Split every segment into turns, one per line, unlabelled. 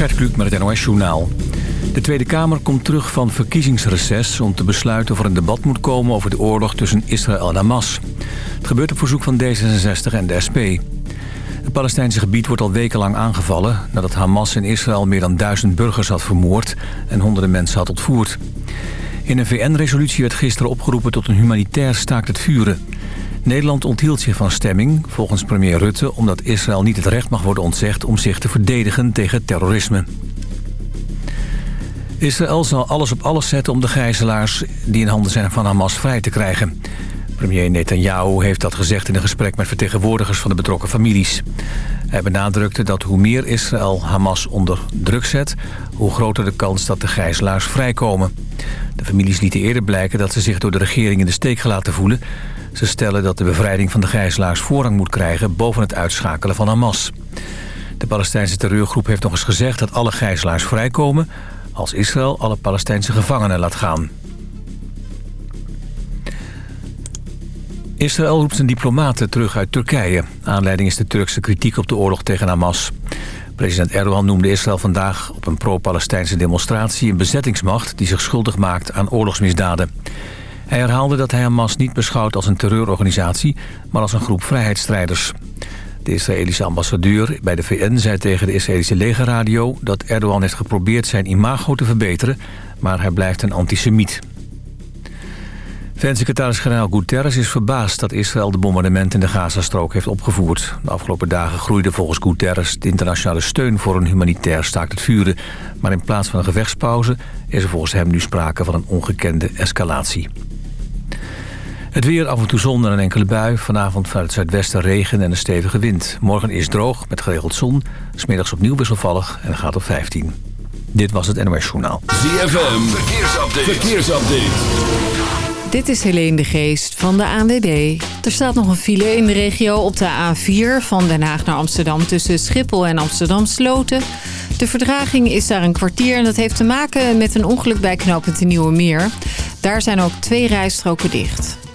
Gert Kluk met het NOS Journaal. De Tweede Kamer komt terug van verkiezingsreces... om te besluiten of er een debat moet komen over de oorlog tussen Israël en Hamas. Het gebeurt op verzoek van D66 en de SP. Het Palestijnse gebied wordt al wekenlang aangevallen... nadat Hamas in Israël meer dan duizend burgers had vermoord... en honderden mensen had ontvoerd. In een VN-resolutie werd gisteren opgeroepen tot een humanitair staakt het vuren... Nederland onthield zich van stemming, volgens premier Rutte... omdat Israël niet het recht mag worden ontzegd om zich te verdedigen tegen terrorisme. Israël zal alles op alles zetten om de gijzelaars die in handen zijn van Hamas vrij te krijgen. Premier Netanyahu heeft dat gezegd in een gesprek met vertegenwoordigers van de betrokken families. Hij benadrukte dat hoe meer Israël Hamas onder druk zet... hoe groter de kans dat de gijzelaars vrijkomen. De families lieten eerder blijken dat ze zich door de regering in de steek gelaten voelen... Ze stellen dat de bevrijding van de gijzelaars voorrang moet krijgen... boven het uitschakelen van Hamas. De Palestijnse terreurgroep heeft nog eens gezegd dat alle gijzelaars vrijkomen... als Israël alle Palestijnse gevangenen laat gaan. Israël roept zijn diplomaten terug uit Turkije. Aanleiding is de Turkse kritiek op de oorlog tegen Hamas. President Erdogan noemde Israël vandaag op een pro-Palestijnse demonstratie... een bezettingsmacht die zich schuldig maakt aan oorlogsmisdaden. Hij herhaalde dat hij Hamas niet beschouwt als een terreurorganisatie... maar als een groep vrijheidsstrijders. De Israëlische ambassadeur bij de VN zei tegen de Israëlische legerradio... dat Erdogan heeft geprobeerd zijn imago te verbeteren... maar hij blijft een antisemiet. VN-secretaris-generaal Guterres is verbaasd dat Israël de bombardement in de Gazastrook heeft opgevoerd. De afgelopen dagen groeide volgens Guterres de internationale steun voor een humanitair staakt het vuren. Maar in plaats van een gevechtspauze is er volgens hem nu sprake van een ongekende escalatie. Het weer, af en toe zon en een enkele bui. Vanavond vanuit het zuidwesten regen en een stevige wind. Morgen is droog met geregeld zon. Smiddags opnieuw wisselvallig en gaat op 15. Dit was het NOS Journaal.
ZFM, verkeersupdate. verkeersupdate.
Dit is Helene de Geest van de ANWB. Er staat nog een file in de regio op de A4 van Den Haag naar Amsterdam... tussen Schiphol en Amsterdam Sloten. De verdraging is daar een kwartier en dat heeft te maken met een ongeluk bij knooppunt Nieuwe Meer. Daar zijn ook twee rijstroken dicht.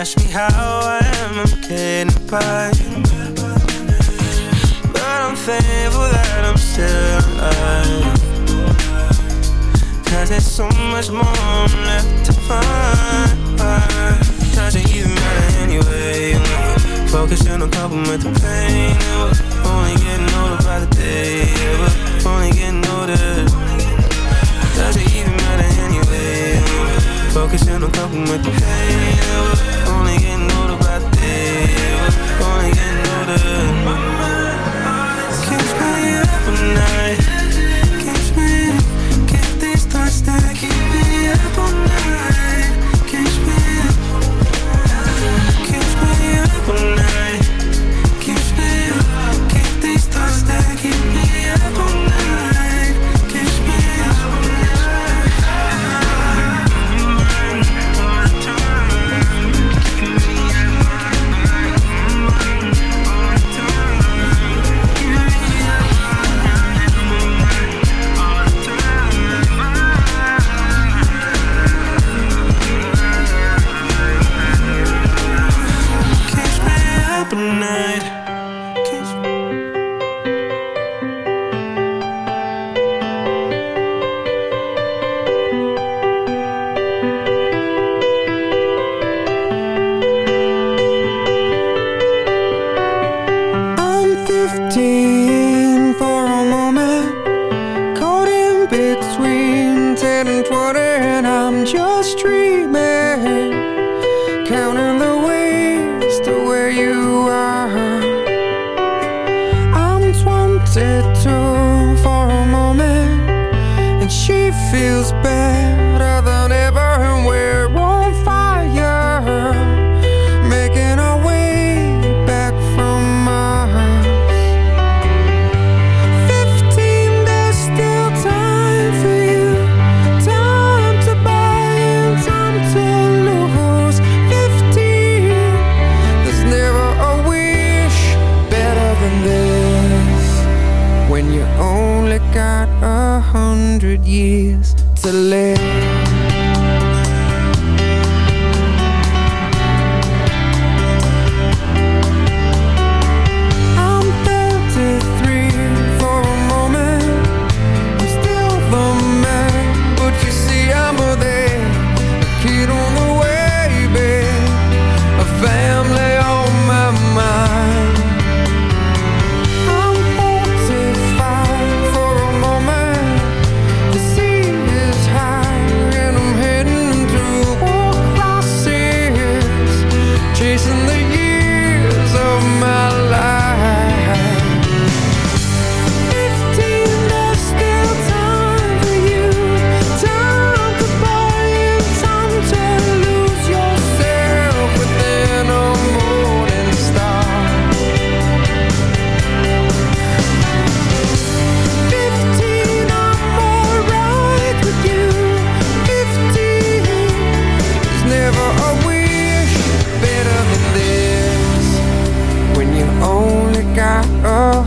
ask me how I am, I'm getting by. But I'm thankful that I'm still alive. Cause there's so much more I'm left to find. Doesn't even matter anyway. Focusing on coping with the pain. Yeah, we're only getting older by the day. Yeah, we're only getting older. Doesn't even matter anyway Focusing on coping with the pain. Only getting older by the day Only getting older. My mind, I Can't stay up at night.
Dreaming. to live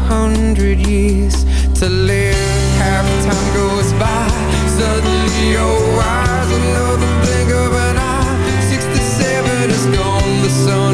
hundred years to live. Half time goes by. Suddenly your eyes Another blink of an eye. Sixty-seven is gone The sun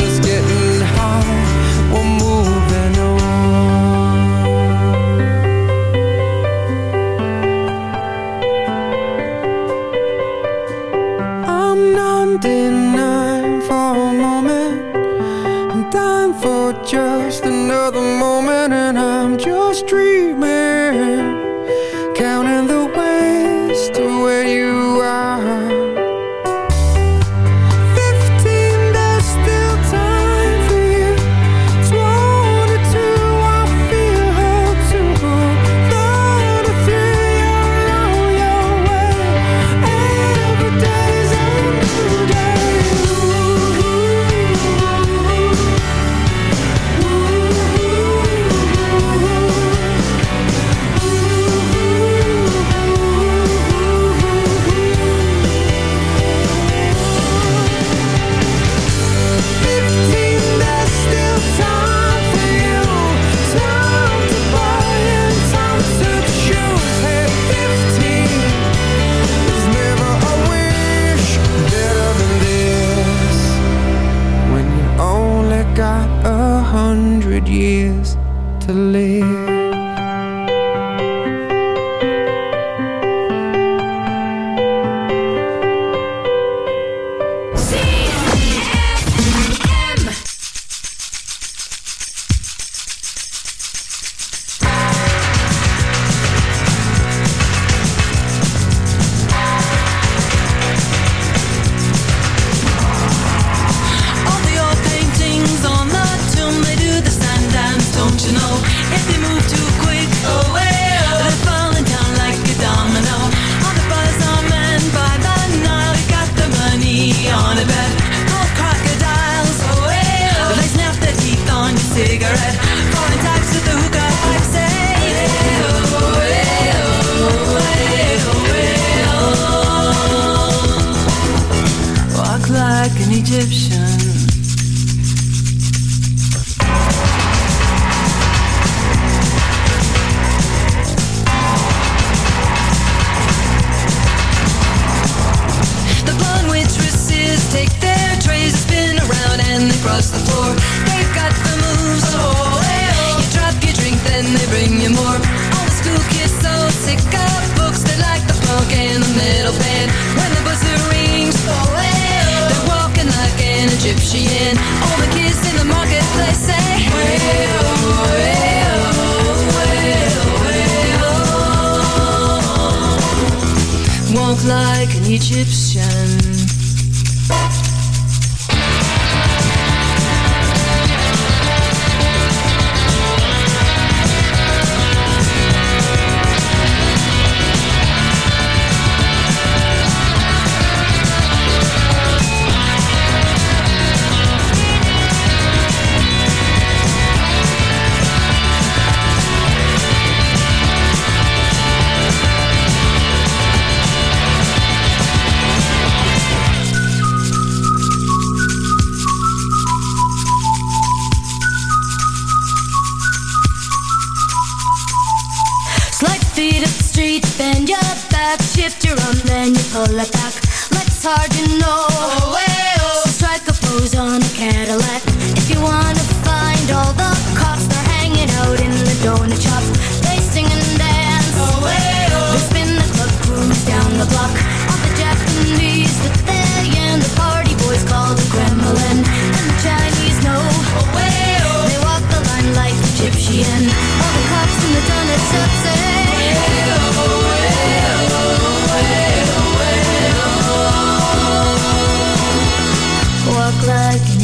left, shift your arm, then you pull it back. Let's hard you know. Oh,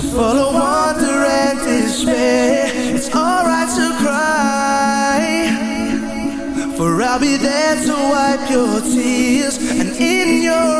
So follow wonder and despair It's alright to cry For I'll be there to wipe your tears. And in your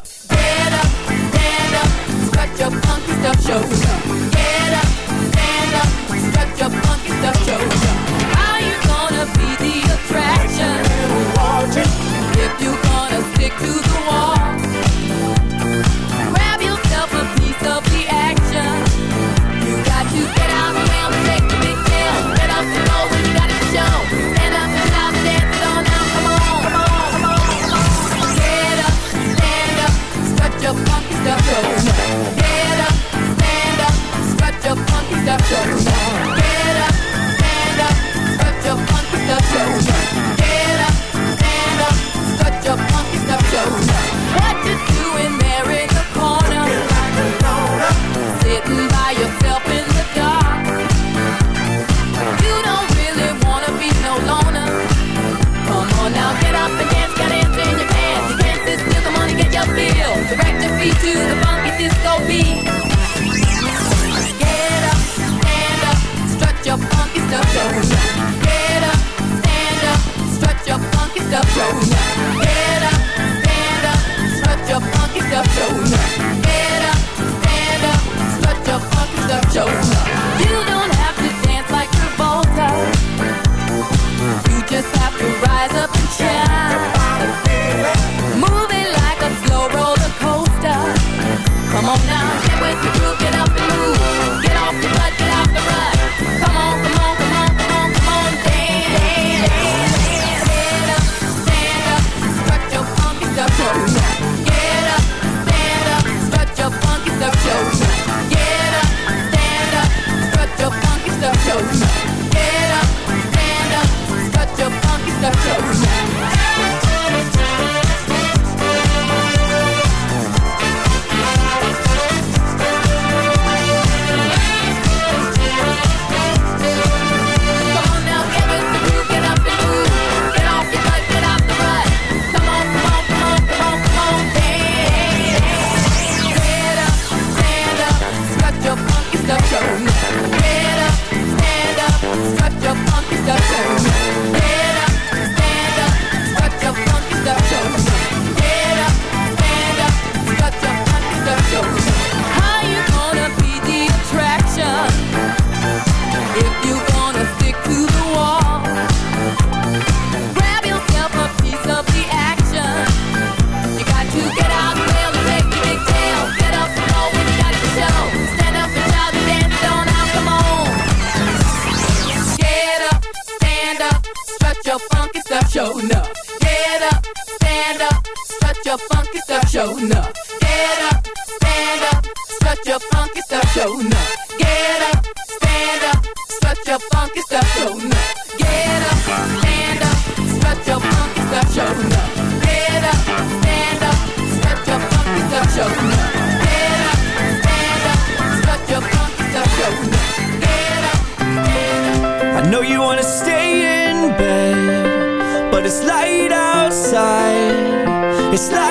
It's
like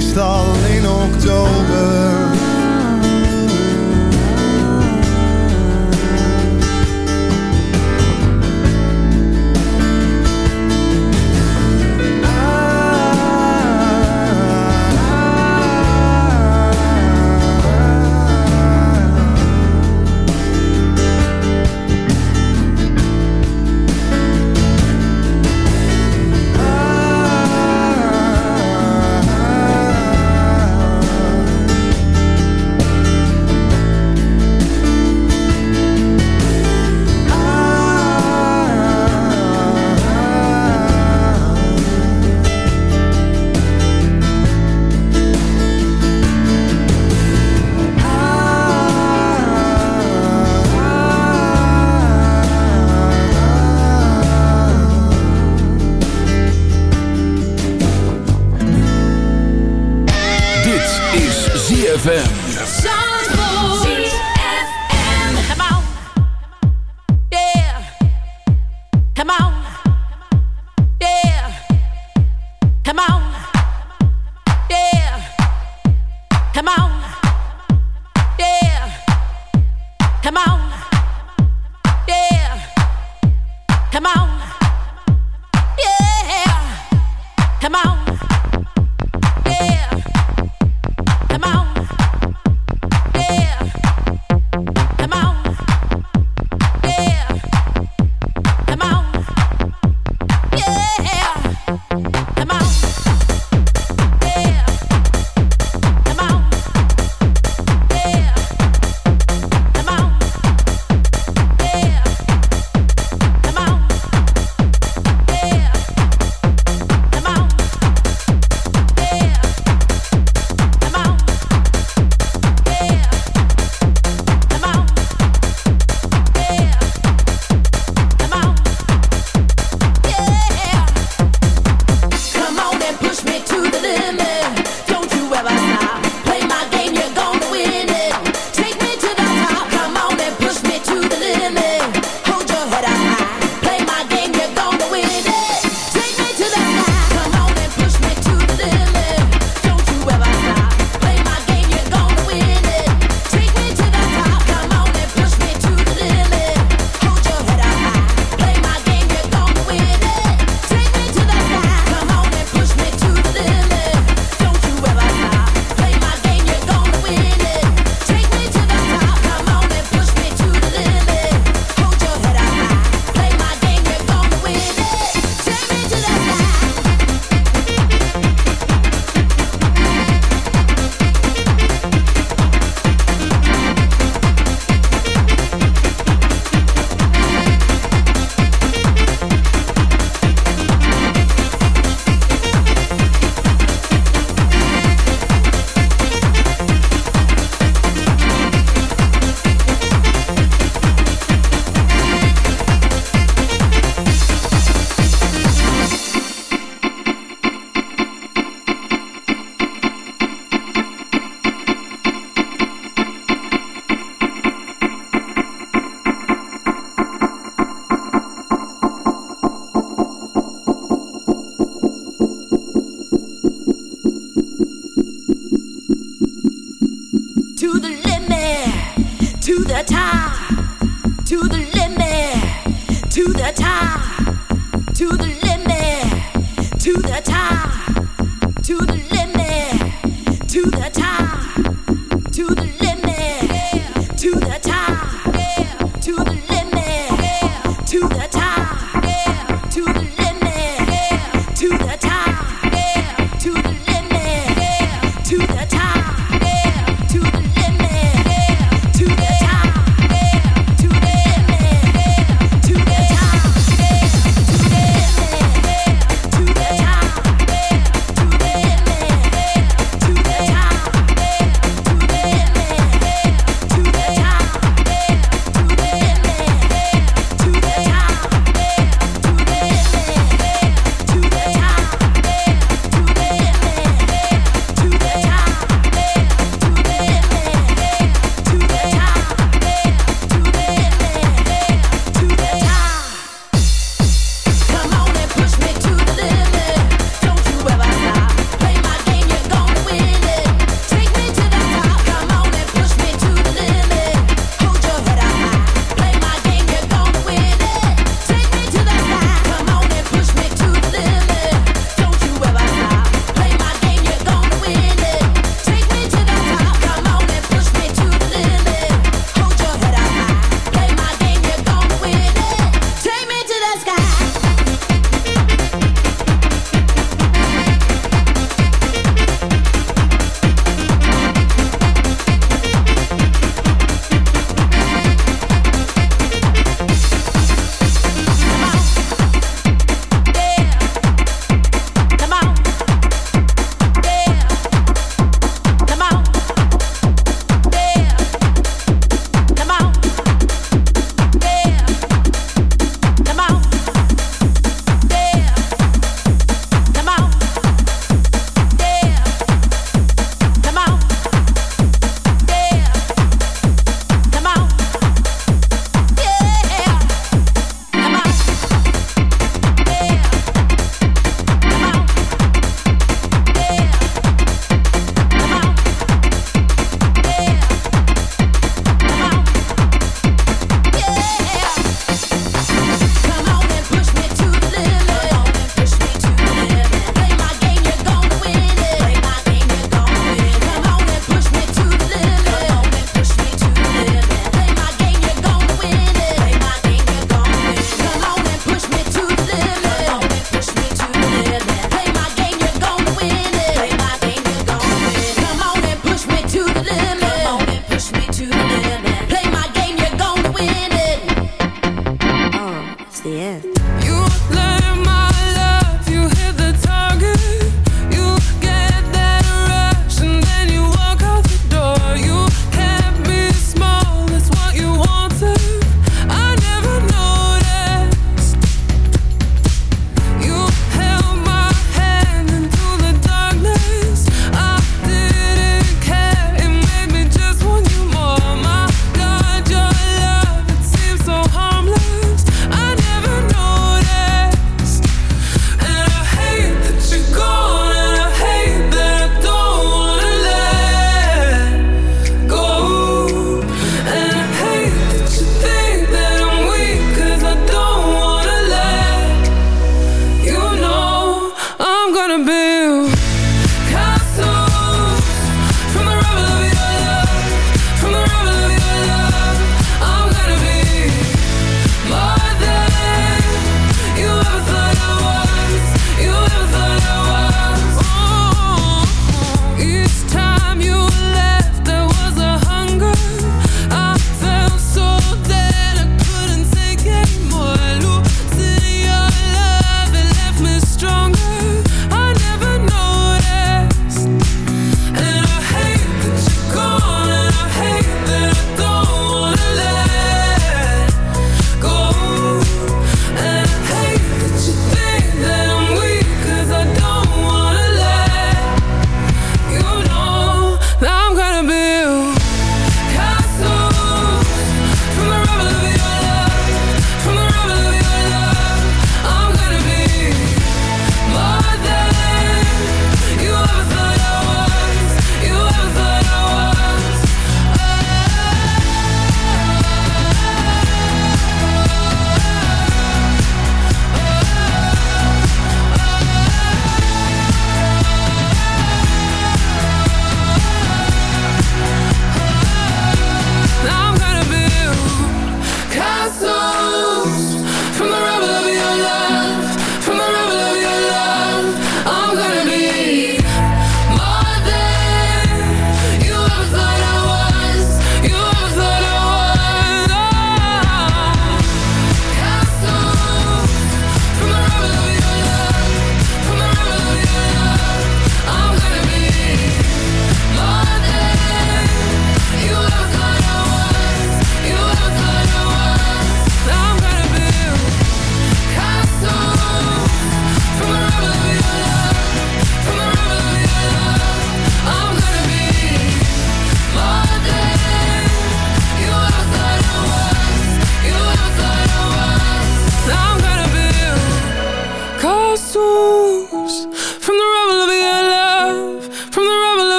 meestal in oktober.